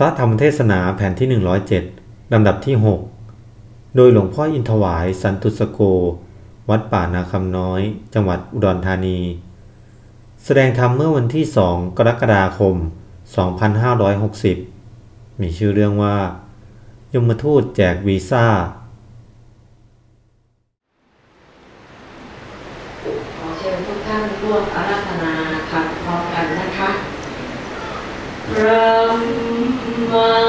พระธรรมเทศนาแผ่นที่ 107 ลำดับที่ 6 โดยหลวงพ่ออินทวายสันตุสโก วัดป่านาคำน้อย จังหวัดอุดรธานี แสดงธรรมเมื่อวันที่2กรกฎาคม 2560 มีชื่อเรื่องว่า ยมทูตแจกวีซ่า ขอเชิญทุกท่านร่วมอาราธนาขับพร้อมกันนะคะพระ ม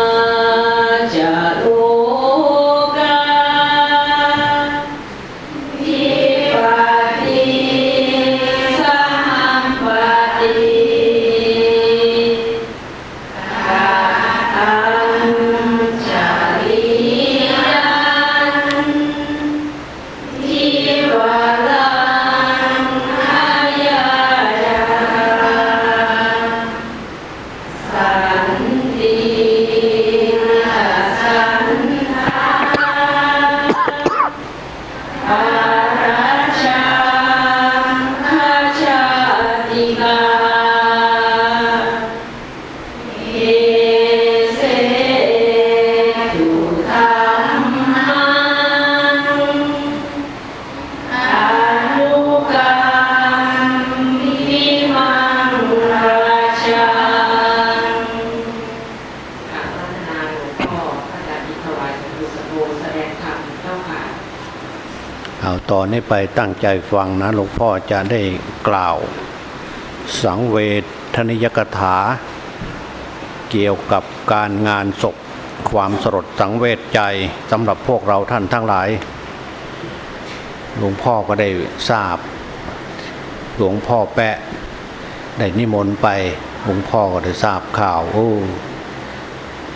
ต่อนนี้ไปตั้งใจฟังนะหลวงพ่อจะได้กล่าว สังเวทนิยกถา เกี่ยวกับการงานศพความสลดสังเวชใจสำหรับพวกเราท่านทั้งหลาย หลวงพ่อก็ได้ทราบ หลวงพ่อแปะได้นิมนต์ไปหลวงพ่อก็ได้ทราบข่าวโอ้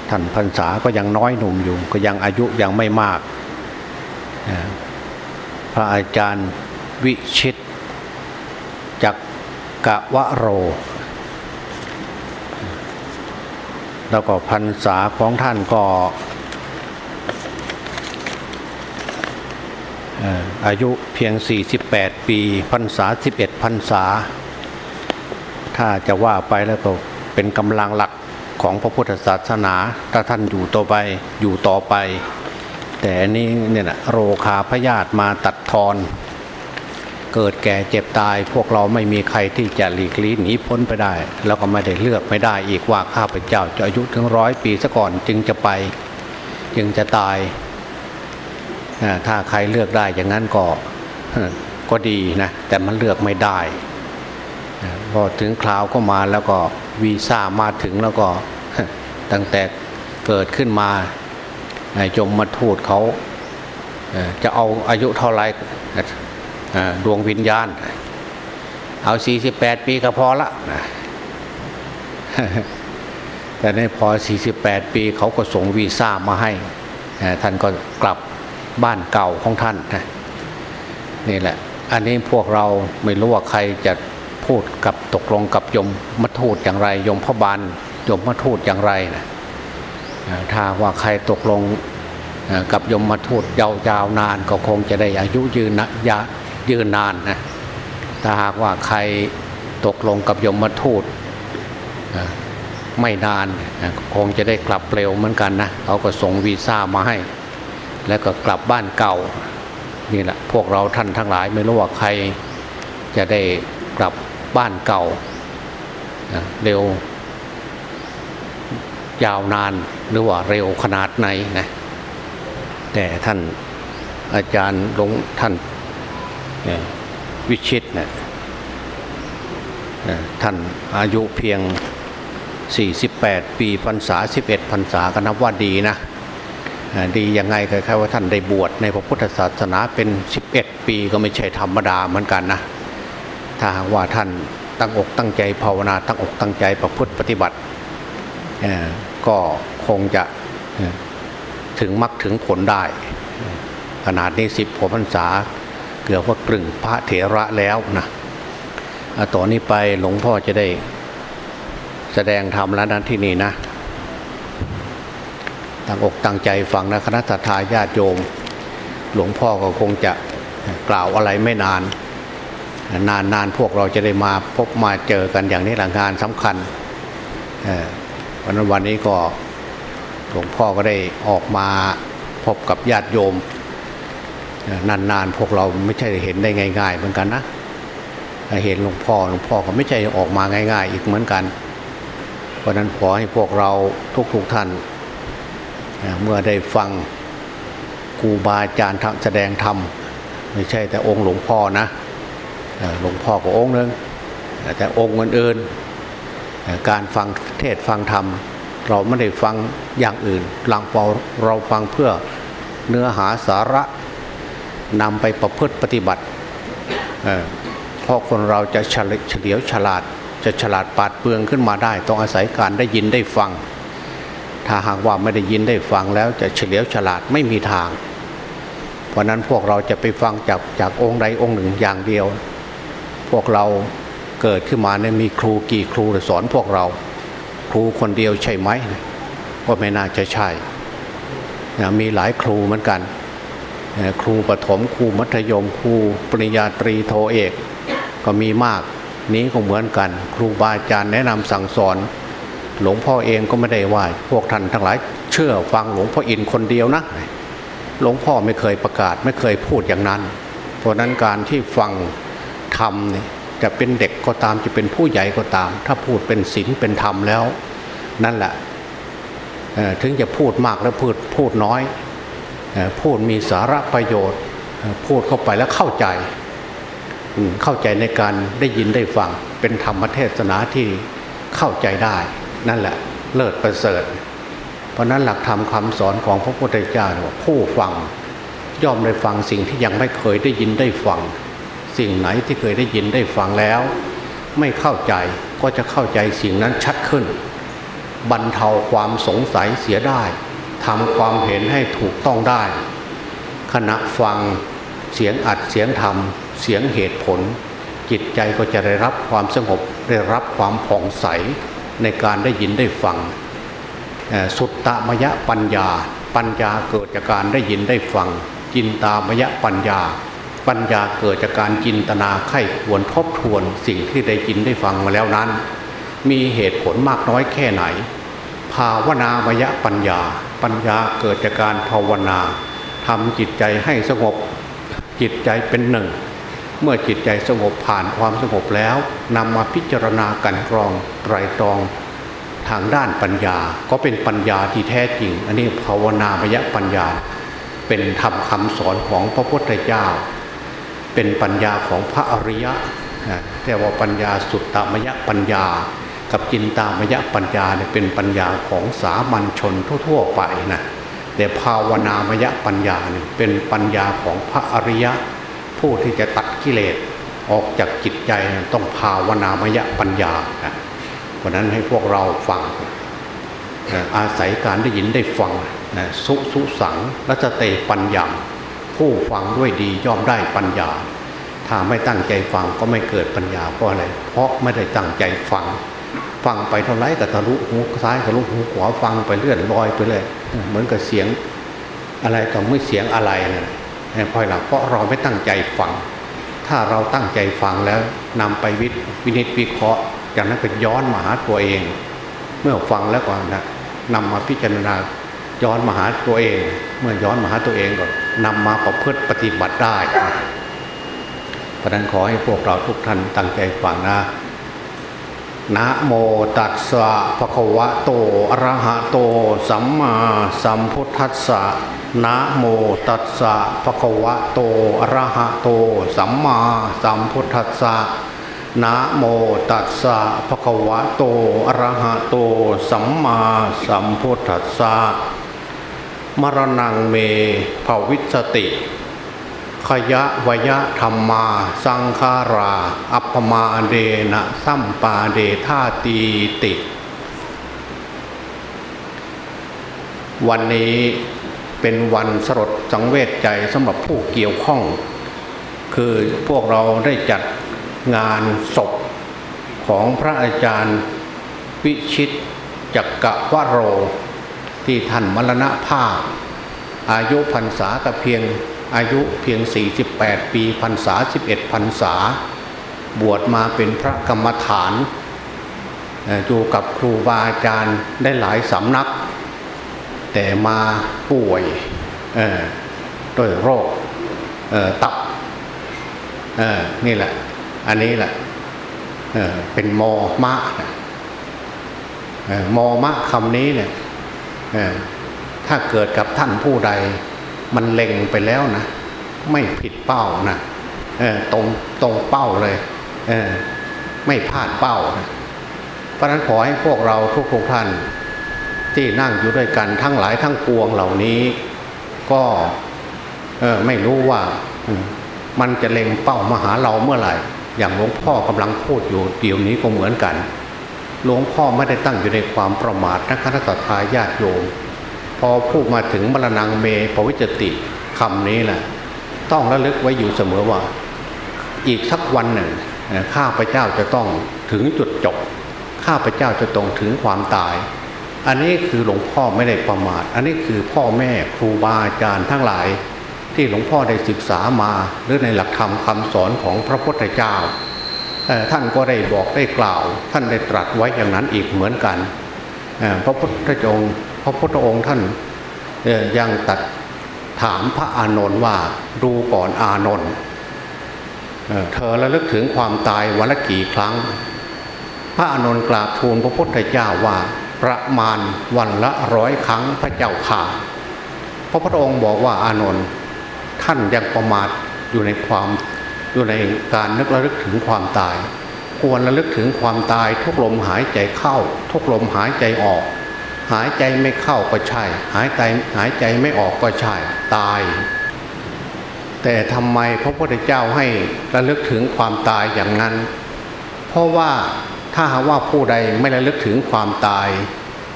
ท่านพรรษาก็ยังน้อยหนุ่มอยู่ ก็ยังอายุยังไม่มาก พระอาจารย์วิชิตจักกะวะโร แล้วก็พรรษาของท่านก็เอ่ออายุเพียง 48 ปีพรรษา 11พรรษา ถ้าจะว่าไปแล้วก็เป็นกำลังหลักของพระพุทธศาสนา ถ้าท่านอยู่ต่อไปอยู่ต่อไป แต่นี้เนี่ยนะโรคาพยาธิมาตัดทอน เกิดแก่เจ็บตาย พวกเราไม่มีใครที่จะหลีกลี่หนีพ้นไปได้ แล้วก็ไม่ได้เลือกไม่ได้อีกว่าข้าพเจ้าจะอายุถึงร้อยปีซะก่อนจึงจะไป จึงจะตายถ้าใครเลือกได้อย่างนั้นก็ก็ดีนะแต่มันเลือกไม่ได้อ่าพอถึงคราวก็มาแล้วก็วีซ่ามาถึงแล้วก็ตั้งแต่เกิดขึ้นมา ยจมมาทูตเขาจะเอาอายุเท่าไรดวงวิญญาณ เอา48ปีก็พอละแต่ในพอ 48 ปีเขาก็ส่งวีซ่ามาให้ ท่านก็กลับบ้านเก่าของท่านนี่แหละ อันนี้พวกเราไม่รู้ว่าใครจะพูดกับตกลงกับยมมาทูตอย่างไร ยมพบาลยมมาทูตอย่างไรนะ ถ้าว่าใครตกลงกับยมมาทูตยาวๆนานก็คงจะได้อายุยืนนะยะยืนนานนะถ้าหากว่าใครตกลงกับยมมาทูตไม่นานคงจะได้กลับเร็วเหมือนกันนะเขาก็ส่งวีซ่ามาให้ แล้วก็กลับบ้านเก่านี่แหละพวกเราท่านทั้งหลายไม่รู้ว่าใครจะได้กลับบ้านเก่าเร็ว ยาวนานหรือว่าเร็วขนาดไหนนะแต่ท่านอาจารย์หลวงท่านวิชิตเนะเอ่อท่านอายุเพียง 48 ปีพรรษา 11พรรษาก็นับว่าดีนะดียังไงคล้ายๆว่าท่านได้บวชในพระพุทธศาสนาเป็น 11 ปีก็ไม่ใช่ธรรมดาเหมือนกันนะถ้าว่าท่านตั้งอกตั้งใจภาวนาตั้งอกตั้งใจประพฤติปฏิบัติ ก็คงจะถึงมรรคถึงผลได้ ขนาดนี้สิบกว่าพรรษา เกือบว่ากลึงพระเถระแล้วนะต่อนนี้ไปหลวงพ่อจะได้แสดงธรรมแล้วนั้นที่นี่นะตั้งอกตั้งใจฟังนะคณะสัตยาญาติโยม หลวงพ่อก็คงจะกล่าวอะไรไม่นานนาน นานๆพวกเราจะได้มาพบมาเจอกันอย่างนี้หละงานสำคัญ เอ่อวันนั้นวันนี้ก็หลวงพ่อก็ได้ออกมาพบกับญาติโยม นานๆ พวกเราไม่ใช่เห็นได้ง่าย ๆ เหมือนกันนะเห็นหลวงพ่อหลวงพ่อก็ไม่ใช่ออกมาง่าย ๆ อีกเหมือนกัน เพราะนั้นขอให้พวกเราทุกๆทท่าน เมื่อได้ฟังครูบาอาจารย์แสดงธรรมไม่ใช่แต่องค์หลวงพ่อนะหลวงพ่อก็องค์นึงแต่องค์อื่นๆ การฟังเทศฟังธรรม เราไม่ได้ฟังอย่างอื่นหลังเปาเราฟังเพื่อเนื้อหาสาระนำไปประพฤติปฏิบัติเพราะคนเราจะเฉลียวฉลาดจะฉลาดปาดเปลืองขึ้นมาได้ ต้องอาศัยการได้ยินได้ฟัง ถ้าหากว่าไม่ได้ยินได้ฟังแล้วจะเฉลียวฉลาดไม่มีทาง เพราะนั้นพวกเราจะไปฟังจากจากองค์ใดองค์หนึ่งอย่างเดียว พวกเรา เกิดขึ้นมาเนี่ยมีครูกี่ครูสอนพวกเรา ครูคนเดียวใช่ไหมก็ไม่น่าจะใช่มีหลายครูเหมือนกัน ครูประถมครูมัธยมครูปริญญาตรีโทเอก ก็มีมากนี้ก็เหมือนกัน ครูบาอาจารย์แนะนำสั่งสอน หลวงพ่อเองก็ไม่ได้ว่า พวกท่านทั้งหลายเชื่อฟังหลวงพ่ออินคนเดียวนะหลวงพ่อไม่เคยประกาศไม่เคยพูดอย่างนั้น เพราะนั้นการที่ฟังธรรมเนี่ย จะเป็นเด็กก็ตามจะเป็นผู้ใหญ่ก็ตาม ถ้าพูดเป็นศีลเป็นธรรมแล้ว นั่นแหละถึงจะพูดมากแล้วพูดพูดน้อย พูดมีสาระประโยชน์ พูดเข้าไปแล้วเข้าใจ เข้าใจในการได้ยินได้ฟัง เป็นธรรมเทศนาที่เข้าใจได้ นั่นแหละเลิศประเสริฐ เพราะนั้นหลักธรรมคาสอนของพระพุทธเจ้าว่าผู้ฟัง ย่อมได้ฟังสิ่งที่ยังไม่เคยได้ยินได้ฟัง สิ่งไหนที่เคยได้ยินได้ฟังแล้ว ไม่เข้าใจก็จะเข้าใจสิ่งนั้นชัดขึ้น บรรเทาความสงสัยเสียได้ทำความเห็นให้ถูกต้องได้ ขณะฟังเสียงอัดเสียงธรรม เสียงเหตุผล จิตใจก็จะได้รับความสงบได้รับความผ่องใสในการได้ยินได้ฟัง สุตตมยะปัญญา ปัญญาเกิดจากการได้ยินได้ฟังจินตามยะปัญญา ปัญญาเกิดจากการจินตนาไข้ควรทบทวนสิ่งที่ได้ยินได้ฟังมาแล้วนั้น มีเหตุผลมากน้อยแค่ไหน ภาวนามยะปัญญา ปัญญาเกิดจากการภาวนาทำจิตใจให้สงบ จิตใจเป็นหนึ่ง เมื่อจิตใจสงบผ่านความสงบแล้วนำมาพิจารณากันกรองไตรตรอง ทางด้านปัญญาก็เป็นปัญญาที่แท้จริง อันนี้ภาวนามยปัญญา เป็นธรรมคำสอนของพระพุทธเจ้า เป็นปัญญาของพระอริยะแต่ว่าปัญญาสุตตามยปัญญา กับจินตามยปัญญาเนี่ยเป็นปัญญาของสามัญชนทั่วๆไปนะแต่ภาวนามยปัญญาเนี่ยเป็นปัญญาของพระอริยะ ผู้ที่จะตัดกิเลสออกจากจิตใจต้องภาวนามยปัญญาเพราะนั้นให้พวกเราฟังอาศัยการได้ยินได้ฟังสุสุสังรัชเตปัญญา ผู้ฟังด้วยดีย่อมได้ปัญญา ถ้าไม่ตั้งใจฟังก็ไม่เกิดปัญญาเพราะอะไรเพราะไม่ได้ตั้งใจฟัง ฟังไปเท่าไรก็ทะลุหูซ้ายทะลุหูขวาฟังไปเลื่อนลอยไปเลย เหมือนกับเสียงอะไรต่อไม่เสียงอะไรนะพอยหลักเพราะเราไม่ตั้งใจฟัง ถ้าเราตั้งใจฟังแล้วนำไปวิวินิจวิเคราะห์จากนั้นเป็นย้อนมาหาตัวเอง เมื่อฟังแล้วก่อนนะนำมาพิจารณา ย้อนมาหาตัวเอง เมื่อย้อนมาหาตัวเองก่อนนำมาประพฤติปฏิบัติได้เพราะนั้นขอให้พวกเราทุกท่านตั้งใจฟังนะนะโมตัสสะภะคะวะโตอะระหะโต สัมมาสัมพุทธัสสะนะโมตัสสะภะคะวะโตอะระหะโต สัมมาสัมพุทธัสสะนะโมตัสสะภะคะวะโตอะระหะโต สัมมาสัมพุทธัสสะ มรณงเมภาวิสติ ขยะวยะธรรมา สังขารา อัปมาเดนะสัมปาเดธาตีติ วันนี้เป็นวันสลดสังเวชใจสำหรับผู้เกี่ยวข้อง คือพวกเราได้จัดงานศพของพระอาจารย์วิชิตจักกะวโร ที่ท่านมรณภาพ อายุพรรษาแต่เพียงอายุเพียง 48 ปีพรรษา 11พรรษา บวชมาเป็นพระกรรมฐานอยู่กับครูบาอาจารย์ได้หลายสำนัก แต่มาป่วยด้วยโรคตับนี่แหละ อันนี้แหละเเป็นมอมะมอมะคำนี้เนี่ย ถ้าเกิดกับท่านผู้ใด มันเล็งไปแล้วนะ ไม่ผิดเป้านะตรงตรงเป้าเลยไม่พลาดเป้านะเพราะนั้นขอให้พวกเราทุกท่าน ที่นั่งอยู่ด้วยกันทั้งหลายทั้งปวงเหล่านี้ ก็ไม่รู้ว่ามันจะเล็งเป้ามาหาเราเมื่อไหร่ อย่างหลวงพ่อกำลังพูดอยู่เดี๋ยวนี้ก็เหมือนกัน หลวงพ่อไม่ได้ตั้งอยู่ในความประมาทนะคณะทาญาติโยม พอพูดมาถึงมรณงเมภวิจติคำนี้แหละต้องระลึกไว้อยู่เสมอว่า อีกสักวันหนึ่งข้าพเจ้าจะต้องถึงจุดจบ ข้าพเจ้าจะต้องถึงความตาย อันนี้คือหลวงพ่อไม่ได้ประมาท อันนี้คือพ่อแม่ครูบาอาจารย์ทั้งหลาย ที่หลวงพ่อได้ศึกษามาหรือในหลักธรรมคำสอนของพระพุทธเจ้า ท่านก็ได้บอกได้กล่าว ท่านได้ตรัสไว้อย่างนั้นอีกเหมือนกันพระพุทธเจ้าพระพุทธองค์ท่านยังตัดถามพระอานนท์ว่าดูก่อนอานนท์เธอระลึกถึงความตายวันละกี่ครั้ง พระอานนท์กราบทูลพระพุทธเจ้าว่าประมาณวันละร้อยครั้งพระเจ้าข่าพระพุทธองค์บอกว่าอานนท์ท่านยังประมาทอยู่ในความ อยู่ในการนึกระลึกถึงความตาย ควรระลึกถึงความตายทุกลมหายใจเข้า ทุกลมหายใจออก หายใจไม่เข้าก็ใช่ หายใจหายใจไม่ออกก็ใช่ ตาย แต่ทำไมพระพุทธเจ้าให้ระลึกถึงความตายอย่างนั้น เพราะว่าถ้าหาว่าผู้ใดไม่ระลึกถึงความตาย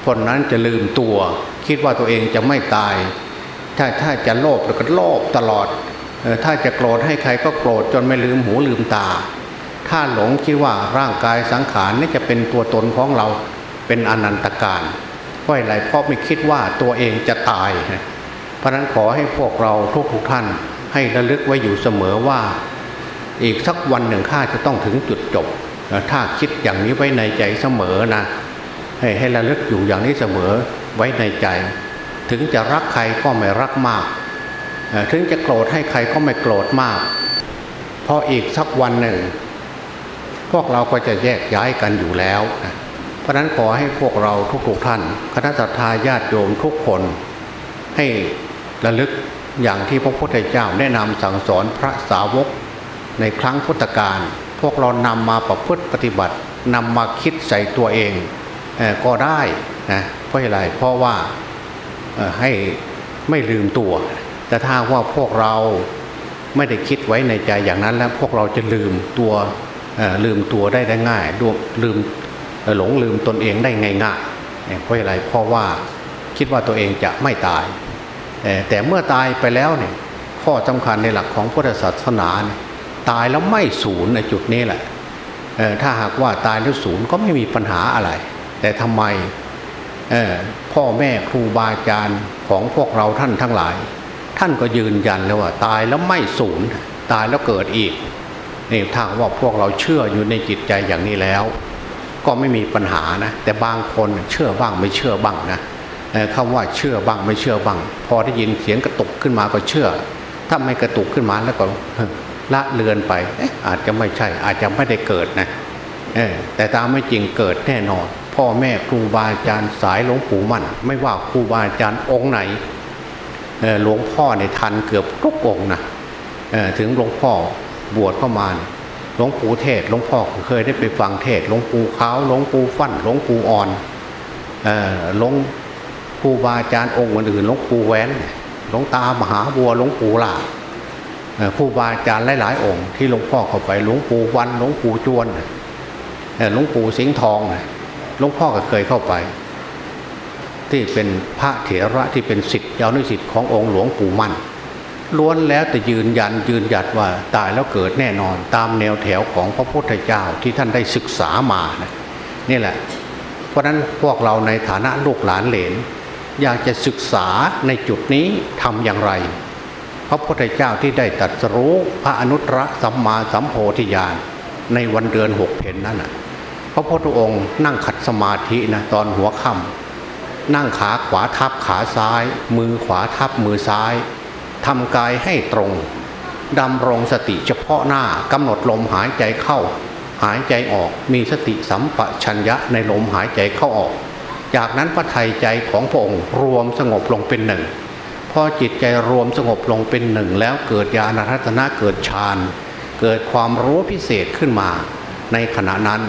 คนนั้นจะลืมตัว คิดว่าตัวเองจะไม่ตาย ถ้าถ้าจะโลภแล้วก็โลภตลอด ถ้าจะโกรธให้ใครก็โกรธจนไม่ลืมหูลืมตา ถ้าหลงคิดว่าร่างกายสังขารนี่จะเป็นตัวตนของเราเป็นอนันตการเพราะอะไรเพราะไม่คิดว่าตัวเองจะตาย เพราะนั้นขอให้พวกเราทุกทุกท่าน ให้ระลึกไว้อยู่เสมอว่า อีกสักวันหนึ่งข้าจะต้องถึงจุดจบ ถ้าคิดอย่างนี้ไว้ในใจเสมอนะ ให้ให้ระลึกอยู่อย่างนี้เสมอไว้ในใจ ถึงจะรักใครก็ไม่รักมาก ถึงจะโกรธให้ใครก็ไม่โกรธมาก เพออีกสักวันหนึ่ง พวกเราก็จะแยกย้ายกันอยู่แล้ว เพราะนั้นขอให้พวกเราทุกๆท่าน คณะทาญาติโยมทุกคน ให้ระลึกอย่างที่พระพุทธเจ้าแนะนำสั่งสอนพระสาวกในครั้งพุทธกาลพวกเรานำมาประพฤติปฏิบัตินำมาคิดใส่ตัวเองก็ได้นะเพราะอะไรเพราะว่าให้ไม่ลืมตัว แต่ถ้าว่าพวกเราไม่ได้คิดไว้ในใจอย่างนั้นแล้วพวกเราจะลืมตัวลืมตัวได้ได้ง่ายลืมหลงลืมตนเองได้ง่ายๆเพราะอะไรเพราะว่าคิดว่าตัวเองจะไม่ตาย แต่เมื่อตายไปแล้วเนี่ยข้อสำคัญในหลักของพุทธศาสนาตายแล้วไม่สูญในจุดนี้แหละถ้าหากว่าตายแล้วสูญก็ไม่มีปัญหาอะไร แต่ทำไมพ่อแม่ครูบาอาจารย์ของพวกเราท่านทั้งหลาย ท่านก็ยืนยันเลยว่า ตายแล้วไม่สูญตายแล้วเกิดอีกนี่ทาว่าพวกเราเชื่ออยู่ในจิตใจอย่างนี้แล้ว ก็ไม่มีปัญหานะ แต่บางคนเชื่อบ้างไม่เชื่อบ้างนะคำว่าเชื่อบ้างไม่เชื่อบ้าง พอได้ยินเสียงกระตุกขึ้นมาก็เชื่อ ถ้าไม่กระตุกขึ้นมาแล้วก็ละเลือนไปอาจจะไม่ใช่ อาจจะไม่ได้เกิดนะแต่ตามไม่จริงเกิดแน่นอน พ่อแม่ครูบาอาจารย์สายหลวงปู่มั่น ไม่ว่าครูบาอาจารย์องค์ไหน หลวงพ่อในทันเกือบทุกองนะถึงหลวงพ่อบวชเข้ามาหลวงปู่เทศหลวงพ่อเคยได้ไปฟังเทศหลวงปู่ขาวหลวงปู่ฟั่นหลวงปู่อ่อนหลวงครูบาอาจารย์องค์อื่นหลวงปู่แหวนหลวงตามหาบัวหลวงปู่หลาครูบาอาจารย์หลายๆองค์ ที่หลวงพ่อเข้าไปหลวงปู่วันหลวงปู่จวนหลวงปู่สิงห์ทองหลวงพ่อก็เคยเข้าไป ที่เป็นพระเถระที่เป็นสิทธิ์ยาวนิสิทธิ์ขององค์หลวงปู่มั่นล้วนแล้วแต่ยืนยันยืนหยัดว่าตายแล้วเกิดแน่นอนตามแนวแถวของพระพุทธเจ้าที่ท่านได้ศึกษามานะนี่แหละ เพราะนั้นพวกเราในฐานะลูกหลานเหลน อยากจะศึกษาในจุดนี้ทำอย่างไร พระพุทธเจ้าที่ได้ตรัสรู้พระอนุตตรสัมมาสัมโพธิญาณในวันเดือนหกเพนนั่นนะพระพุทธองค์นั่งขัดสมาธินะตอนหัวค่ำ นั่งขาขวาทับขาซ้าย มือขวาทับมือซ้ายทำกายให้ตรงดำรงสติเฉพาะหน้ากำหนดลมหายใจเข้า หายใจออกมีสติสัมปชัญญะในลมหายใจเข้าออก จากนั้นพระไทยใจของพระองค์รวมสงบลงเป็นหนึ่งพอจิตใจรวมสงบลงเป็นหนึ่งแล้วเกิดญาณรัตนะเกิดฌานเกิดความรู้พิเศษขึ้นมา ในขณะนั้น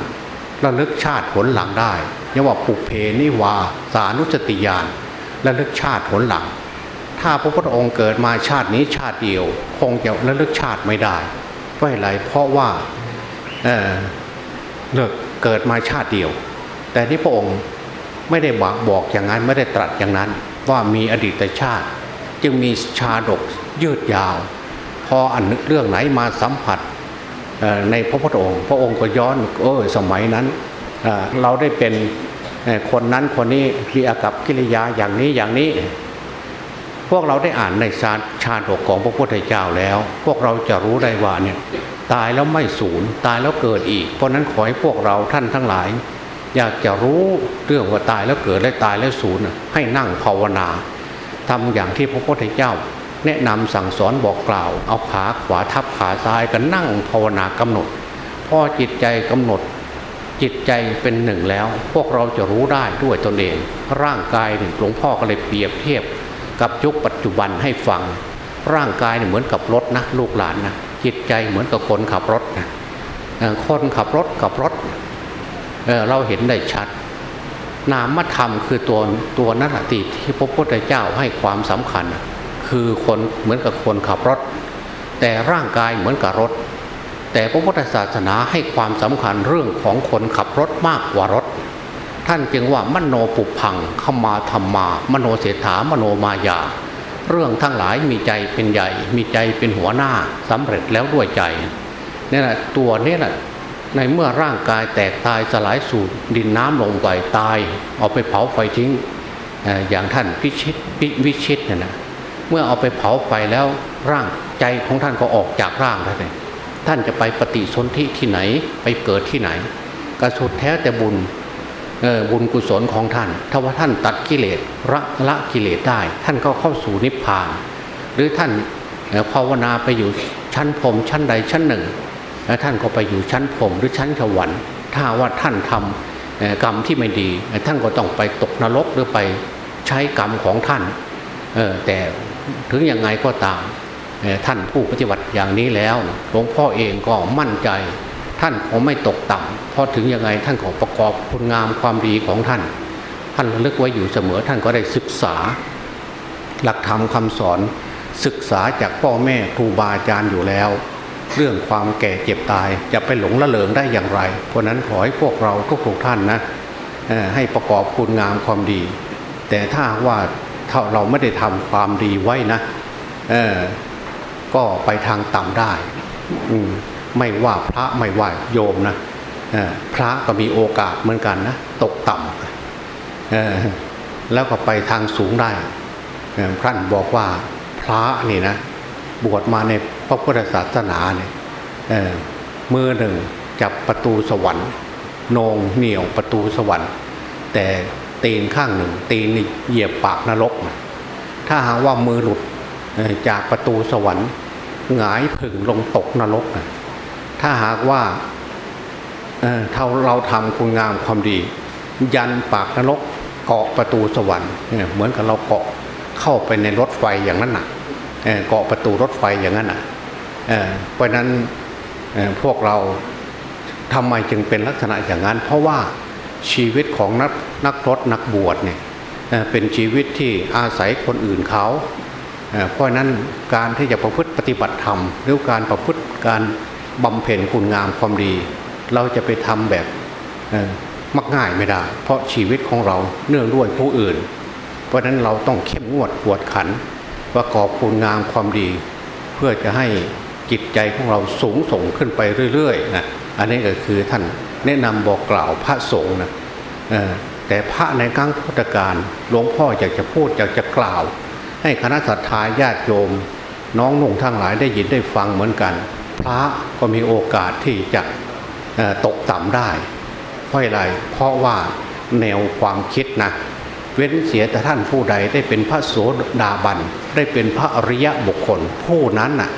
ระลึกชาติผลหลังได้ ยกว่าปุเพนิวาสานุสติญาณระลึกชาติผลหลัง ถ้าพระพุทธองค์เกิดมาชาตินี้ชาติเดียว คงจะระลึกชาติไม่ได้ เพราะอะไรเพราะว่าเเลิกเกิดมาชาติเดียว แต่ที่พระองค์ไม่ได้บอกบอกอย่างนั้นไม่ได้ตรัสอย่างนั้นว่ามีอดีตชาติ จึงมีชาดกยืดยาว พออันนึกเรื่องไหนมาสัมผัสในพระพุทธองค์ พระองค์ก็ย้อนเออสมัยนั้น เราได้เป็นคนนั้นคนนี้มีอากับกิริยาอย่างนี้อย่างนี้ พวกเราได้อ่านในชาชาดกของพระพุทธเจ้าแล้ว พวกเราจะรู้ได้ว่าเนี่ยตายแล้วไม่สูญตายแล้วเกิดอีก เพราะนั้นขอให้พวกเราท่านทั้งหลาย อยากจะรู้เรื่องว่าตายแล้วเกิดและตายแล้วสูญให้นั่งภาวนาทำอย่างที่พระพุทธเจ้า แนะนำสั่งสอนบอกกล่าว เอาขาขวาทับขาซ้ายกันนั่งภาวนากำหนด พอจิตใจกำหนด จิตใจเป็นหนึ่งแล้ว พวกเราจะรู้ได้ด้วยตนเอง ร่างกายหนึ่งหลวงพ่อก็เลยเปรียบเทียบ กับยุคปัจจุบันให้ฟัง ร่างกายเนี่ยเหมือนกับรถนะลูกหลานนะจิตใจเหมือนกับคนขับรถนะคนขับรถกับรถเเราเห็นได้ชัด นามธรรมคือตัวตัวนัตติที่พระพุทธเจ้าให้ความสำคัญ คือคนเหมือนกับคนขับรถ แต่ร่างกายเหมือนกับรถ แต่พระพุทธศาสนาให้ความสำคัญเรื่องของคนขับรถมากกว่ารถ ท่านจึงว่ามโนปุพังขมาธรรมา มโนเสถามโนมายา เรื่องทั้งหลายมีใจเป็นใหญ่ มีใจเป็นหัวหน้าสำเร็จแล้วด้วยใจนี่แหละตัวนี้แหละในเมื่อร่างกายแตกตายสลายสู่ดินน้ำลงไปตาย เอาไปเผาไฟทิ้งอย่างท่านพิชิตวิชิตเนี่ยนะเมื่อเอาไปเผาไฟแล้วร่างใจของท่านก็ออกจากร่างแล้วเลย ท่านจะไปปฏิสนธิที่ไหนไปเกิดที่ไหนกระสุดแท้แต่บุญบุญกุศลของท่าน ถ้าว่าท่านตัดกิเลสละละกิเลสได้ ท่านก็เข้าสู่นิพพาน หรือท่านภาวนาไปอยู่ชั้นพรมชั้นใดชั้นหนึ่งแล้วท่านก็ไปอยู่ชั้นพรมหรือชั้นสวรรค์ถ้าว่าท่านทำกรรมที่ไม่ดี ท่านก็ต้องไปตกนรกหรือไปใช้กรรมของท่านแต่ถึงยังไงก็ตาม ท่านผู้ปฏิบัติอย่างนี้แล้วหลวงพ่อเองก็มั่นใจ ท่านคงไม่ตกต่ำเพราะถึงยังไงท่านก็ประกอบคุณงามความดีของท่าน ท่านระลึกไว้อยู่เสมอท่านก็ได้ศึกษา หลักธรรมคาสอน ศึกษาจากพ่อแม่ครูบาอาจารย์อยู่แล้ว เรื่องความแก่เจ็บตายจะไปหลงละเลงได้อย่างไร เพราะนั้นขอให้พวกเราทุกท่านนะให้ประกอบคุณงามความดี แต่ถ้าว่าเราไม่ได้ทำความดีไว้นะ ก็ไปทางต่ำได้ไม่ว่าพระไม่ว่าโยมนะพระก็มีโอกาสเหมือนกันนะตกต่ำแล้วก็ไปทางสูงได้พระบอกว่าพระนี่นะบวชมาในพระพุทธศาสนาเนี่ยมือหนึ่งจับประตูสวรรค์นงเหนียวประตูสวรรค์ แต่ตีนข้างหนึ่งตีนเหยียบปากนรก ถ้าหากว่ามือหลุด จากประตูสวรรค์หงายผึ่งลงตกนรกนะถ้าหากว่าเเท่าเราทำคุณงามความดี ยันปากนรกเกาะประตูสวรรค์เหมือนกับเราเกาะเข้าไปในรถไฟอย่างนั้นน่ะเกาะประตูรถไฟอย่างนั้นน่ะเพราะนั้นพวกเราทำไมจึงเป็นลักษณะอย่างนั้น เพราะว่าชีวิตของนักนักรถนักบวชเนี่ยเป็นชีวิตที่อาศัยคนอื่นเขา เพราะนั้นการที่จะประพฤติปฏิบัติธรรม หรือการประพฤติการบำเพ็ญคุณงามความดี เราจะไปทำแบบมักง่ายไม่ได้ เพราะชีวิตของเราเนื่องด้วยผู้อื่น เพราะนั้นเราต้องเข้มงวดปวดขันประกอบคุณงามความดี เพื่อจะให้จิตใจของเราสูงส่งขึ้นไปเรื่อยๆนะอันนี้ก็คือท่านแนะนำบอกกล่าวพระสงฆ์นะแต่พระในครั้งพุทธกาลหลวงพ่ออยากจะพูดอยากจะกล่าว ให้คณะสัตยาญาติโยม น้องนุ่งทั้งหลายได้ยินได้ฟังเหมือนกัน พระก็มีโอกาสที่จะตกต่ำได้เพราะอะไรเพราะว่าแนวความคิดนะเว้นเสียแต่ท่านผู้ใดได้เป็นพระโสดาบันได้เป็นพระอริยะบุคคล ผู้นั้นน่ะ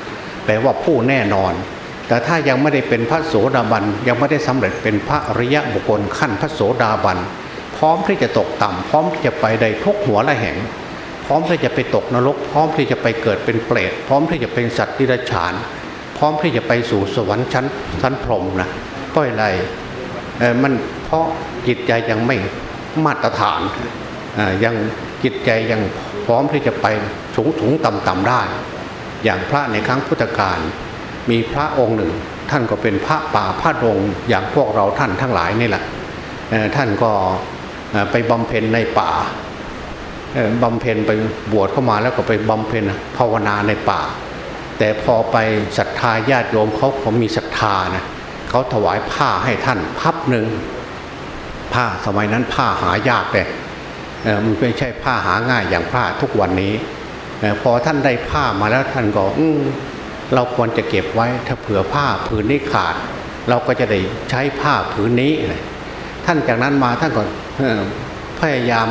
แปลว่าผู้แน่นอน แต่ถ้ายังไม่ได้เป็นพระโสดาบันยังไม่ได้สำเร็จเป็นพระอริยะบุคคลขั้นพระโสดาบันพร้อมที่จะตกต่ำพร้อมที่จะไปได้ทุกหัวละแห่ง พร้อมที่จะไปตกนรก พร้อมที่จะไปเกิดเป็นเปรตพร้อมที่จะเป็นสัตว์ดิรัจฉาน พร้อมที่จะไปสู่สวรรค์ชั้นชั้นพรหมนะเพราะอะไรเออมันเพราะจิตใจยังไม่มาตรฐานยังจิตใจยังพร้อมที่จะไปสูงสูงต่ำต่ำได้ อย่างพระในครั้งพุทธกาลมีพระองค์หนึ่ง ท่านก็เป็นพระป่าพระดงอย่างพวกเราท่านทั้งหลายนี่แหละท่านก็ไปบำเพ็ญในป่า บำเพ็ญไปบวชเข้ามาแล้วก็ไปบำเพ็ญภาวนาในป่า แต่พอไปศรัทธาญาติโยมเขาเขามีศรัทธานะเขาถวายผ้าให้ท่านพับหนึ่งผ้าสมัยนั้นผ้าหายากเลยมันไม่ใช่ผ้าหาง่ายอย่างผ้าทุกวันนี้พอท่านได้ผ้ามาแล้วท่านก็เราควรจะเก็บไว้ถ้าเผื่อผ้าผืนนี้ขาด เราก็จะได้ใช้ผ้าผืนนี้ ท่านจากนั้นมาท่านก็พยายาม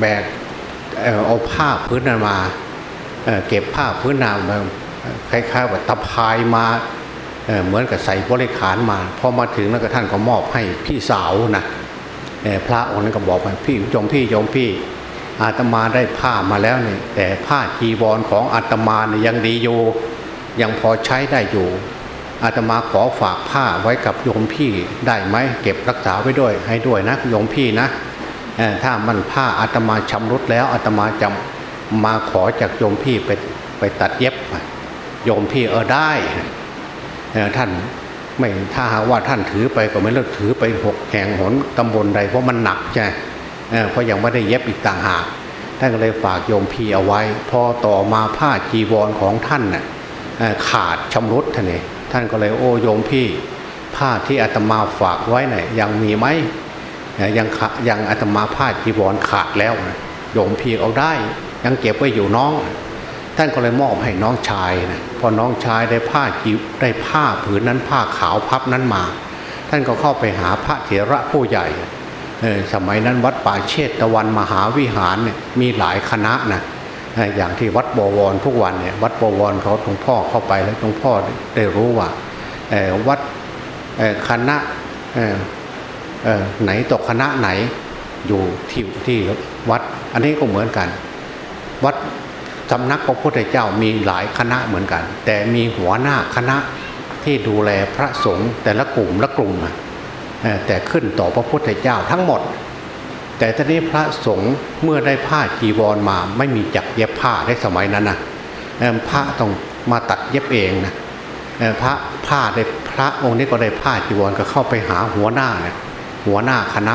แบกเอาผ้าพื้นนั้นมาเก็บผ้าพื้นนามาคล้ายๆว่าตะพายมาเหมือนกับใส่บริขารมาพอมาถึงแล้วก็ท่านก็มอบให้พี่สาวนะพระองค์นั้นก็บอกไปพี่โยมพี่โยมพี่อาตมาได้ผ้ามาแล้วเนี่ยแต่ผ้าจีวรของอาตมาเนี่ยยังดีอยู่ยังพอใช้ได้อยู่ อาตมาขอฝากผ้าไว้กับโยมพี่ได้ไหมเก็บรักษาไว้ด้วยให้ด้วยนะโยมพี่นะ ถ้ามันผ้าอาตมาชำรุดแล้วอาตมาจะมาขอจากโยมพี่ไปไปตัดเย็บ โยมพี่เออได้ท่านไม่ถ้าหากว่าท่านถือไปก็ไม่เลิกถือไปหกแห่งหนตำบลใดเพราะมันหนักใช่เพราะยังไม่ได้เย็บอีกต่างหากท่านก็เลยฝากโยมพี่เอาไว้ พอต่อมาผ้าจีวรของท่านน่ะขาดชำรุดท่านเองท่านก็เลยโอ้โยมพี่ ผ้าที่อาตมาฝากไว้เนี่ยยังมีไหม ยังยังอาตมาผ้าจีวรขาดแล้วโยมพี่เอาได้ ยังเก็บไว้อยู่น้อง ท่านก็เลยมอบให้น้องชายนะพอน้องชายได้ผ้าจีได้ผ้าผืนนั้นผ้าขาวพับนั้นมา ท่านก็เข้าไปหาพระเถระผู้ใหญ่สมัยนั้นวัดป่าเชตตะวันมหาวิหารเนี่ยมีหลายคณะนะอย่างที่วัดบวรทุกวันเนี่ยวัดบวรเขาหลวงพ่อเข้าไปแล้วหลวงพ่อได้รู้ว่าวัดคณะ ไหนตกคณะไหนอยู่ที่ที่วัด อันนี้ก็เหมือนกัน วัดสำนักพระพุทธเจ้ามีหลายคณะเหมือนกัน แต่มีหัวหน้าคณะที่ดูแลพระสงฆ์แต่ละกลุ่มละกลุ่มแต่ขึ้นต่อพระพุทธเจ้าทั้งหมด แต่ทีนี้พระสงฆ์เมื่อได้ผ้าจีวรมา ไม่มีจักเย็บผ้าได้สมัยนั้นนะพระต้องมาตัดเย็บเองนะพระผ้าได้พระองค์นี้ก็ได้ผ้าจีวรก็เข้าไปหาหัวหน้าเนี่ย หัวหน้าคณะ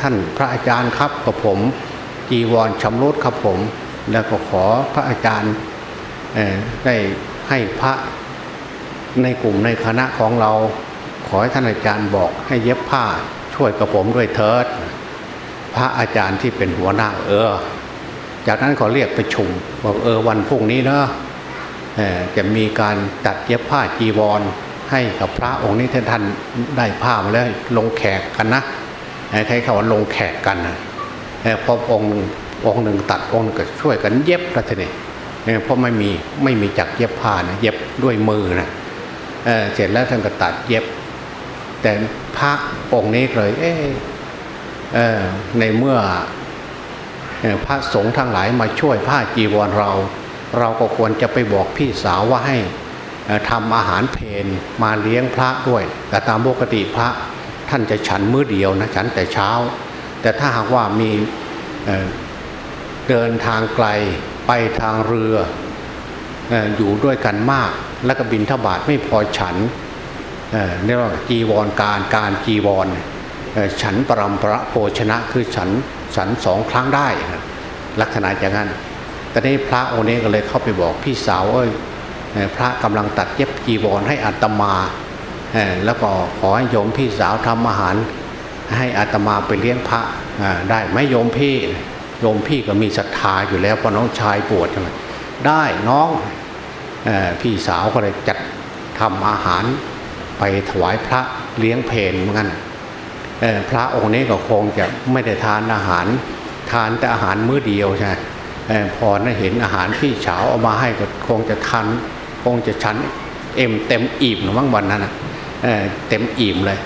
ท่านพระอาจารย์ครับกับผมจีวรชำรุดครับผม แล้วก็ขอพระอาจารย์ได้ให้พระในกลุ่มในคณะของเรา ขอให้ท่านอาจารย์บอกให้เย็บผ้าช่วยกับผมด้วยเถิด พระอาจารย์ที่เป็นหัวหน้าเออ จากนั้นขาเรียกไปชุมบอกเออวันพรุ่งนี้เนาะจะมีการตัดเย็บผ้าจีวร ให้กับพระองค์นี้ท่านท่านได้ผ้ามาแล้วลงแขกกันนะใช้คำว่าลงแขกกันนะพอองค์องค์หนึ่งตัดองค์ก็ช่วยกันเย็บละทีนี้เพราะไม่มีไม่มีจักเย็บผ้านะเย็บด้วยมือนะเเสร็จแล้วท่านก็ตัดเย็บ แต่พระองค์นี้เลยเออในเมื่อพระสงฆ์ทั้งหลายมาช่วยผ้าจีวรเรา เราก็ควรจะไปบอกพี่สาวว่าให้ ทำอาหารเพนมาเลี้ยงพระด้วย แต่ตามปกติพระท่านจะฉันมื้อเดียวนะฉันแต่เช้า แต่ถ้าหากว่ามีเเดินทางไกลไปทางเรือออยู่ด้วยกันมาก แล้วก็บินทบาทไม่พอฉันเรียกว่าจีวรการการจีวรฉันปรำประโภชนะคือฉันฉันสองครั้งได้ ลักษณะอย่างนั้นแต่นี้พระองค์นี้ก็เลยเข้าไปบอกพี่สาวเอ้ย พระกำลังตัดเย็บจีวรให้อัตมาแล้วก็ขอให้โยมพี่สาวทำอาหาร ให้อัตมาไปเลี้ยงพระได้ไหมโยมพี่โยมพี่ก็มีศรัทธาอยู่แล้วเพราะน้องชายปวดใช่ไหมได้น้องพี่สาวก็เลยจัดทำอาหารไปถวายพระเลี้ยงเพลเหมือนกันพระองค์นี้ก็คงจะไม่ได้ทานอาหารทานแต่อาหารมื้อเดียวใช่พอนะเห็นอาหารที่เฉาเอามาให้ก็คงจะทาน คงจะชั้นเอ็มเต็มอิ่มหรือมั้งวันนั้นนะเต็มอิ่มเลย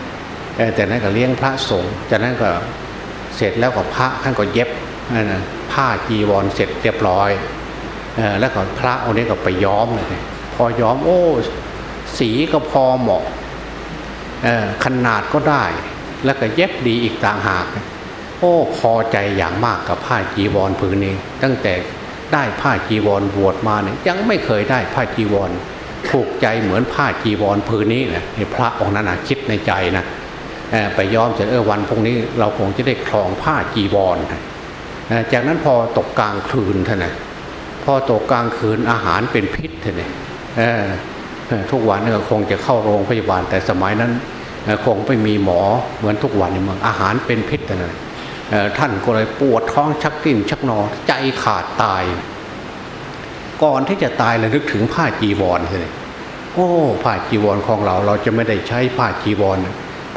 แต่นั้นก็เลี้ยงพระสงฆ์จากนั้นก็เสร็จแล้วก็พระท่านก็เย็บผ้าจีวรเสร็จเรียบร้อยแล้วก็พระองค์นี้ก็ไปย้อมเลยพอย้อมโอ้สีก็พอเหมาะขนาดก็ได้ แล้วก็เย็บดีอีกต่างหาก โอ้พอใจอย่างมากกับผ้าจีวรผืนนี้ ตั้งแต่ ได้ผ้าจีวรบวชมาเนี่ยยังไม่เคยได้ผ้าจีวรถูกใจเหมือนผ้าจีวรผืนนี้นะพระองค์นั้นนะคิดในใจนะไปย้อมเสร็จเออวันพรุ่งนี้เราคงจะได้คลองผ้าจีวรจากนั้นพอตกกลางคืนท่านนะพอตกกลางคืนอาหารเป็นพิษท่านนะทุกวันก็คงจะเข้าโรงพยาบาลแต่สมัยนั้นคงไม่มีหมอเหมือนทุกวันในเมืองอาหารเป็นพิษท่านนะ ท่านก็เลยปวดท้องชักดิ้นชักนอใจขาดตาย ก่อนที่จะตายเลยนึกถึงผ้าจีวรเลยโอ้ผ้าจีวรของเราเราจะไม่ได้ใช้ผ้าจีวร